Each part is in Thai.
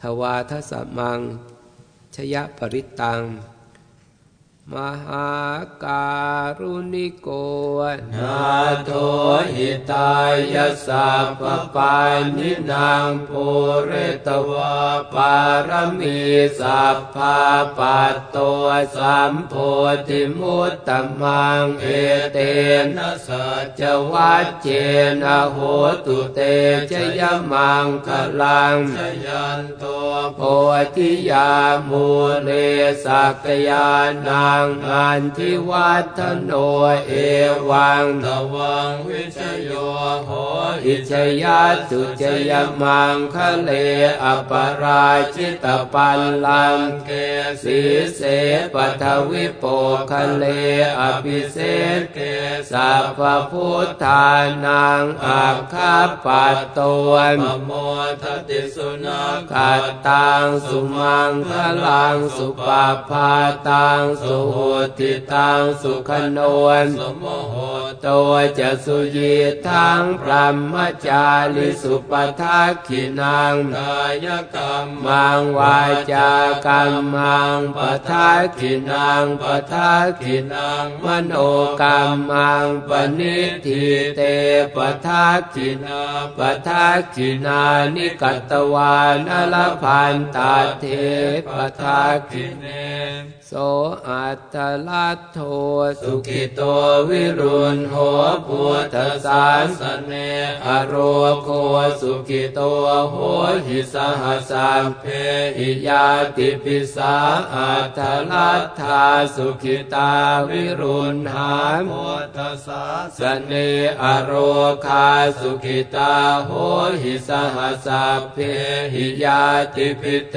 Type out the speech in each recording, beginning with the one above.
ทวาทสมัง ชยปริตัง มหาการุณิโกนาโทหิตายาสัพปานินางภูเรตวะปารมีสัพพาปัตโตสัมโพธิมุตตมังเอเตนะสัจวัจเจนะโหตุเตชยมังคลังชยันโตโพธิยามูเลสักยานังอันทิวัฒโนเอวังตวังวิชโยโหอิชยาตุจยมังคะเลอปราชิตปัลลังเกสีเสปทวิโปคะเลอภิเศษเกสัพพุทธานังอาคาปัตตวนมโมทติสุนัขัตตังสุมังคลังสุปาพาตังสุโหติตังสุขโนนสมโหตัวจะสุยีทังพรหมจาริสุปทักขินังกายกรรมังวาจากรรมังปทักขินังปทักขินังมโนกรรมังปณิทิเตปทักขินาปทักขินานิกัตวานอลพันตาเทปทักขิเนโสอัตตลัตโทสุขิโตวิรุณโหพุทธสาสเนอโรโคสุขิโตโหหิสหัสัมเพหิยาติปิสาอัตตลัตถาสุขิตาวิรุณหาพุทธสาสเนอโรคาสุขิตาโหหิสหัสัมเพหิยาติปิเต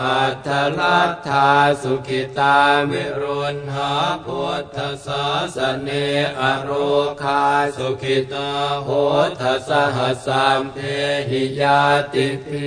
อัตลัตถาสุขิตาวิรุ นหาพุทธศาสเนอโรคาสุขิตาโหทสหัสามเพหิยาติพี